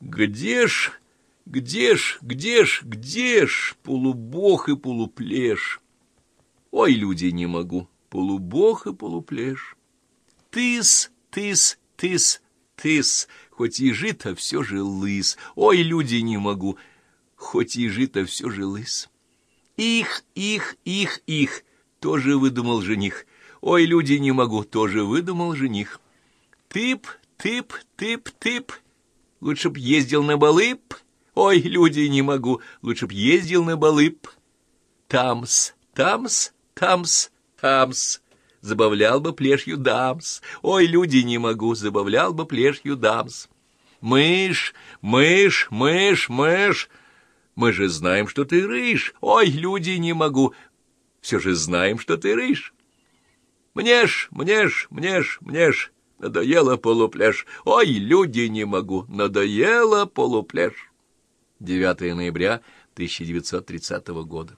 Где ж, где ж, где ж, где ж полубог и полуплеш? Ой, люди, не могу, полубог и полуплеш. Тыс, тыс, тыс, тыс, хоть и жито, все же лыс. Ой, люди, не могу, хоть и жито, все же лыс. Их, их, их, их, тоже выдумал жених. Ой, люди, не могу, тоже выдумал жених. Тып, тып, тып, тып, лучше б ездил на балып. Ой, люди, не могу, лучше б ездил на балып. Тамс, тамс, тамс, тамс, забавлял бы плешью дамс. Ой, люди, не могу, забавлял бы плешью дамс. Мышь, мышь, мышь, мышь, мы же знаем, что ты рыж. Ой, люди, не могу, все же знаем, что ты рыж. Мне ж, мне ж, мне ж, мне ж, надоело полупляж. Ой, люди, не могу, надоело полупляж. 9 ноября 1930 года.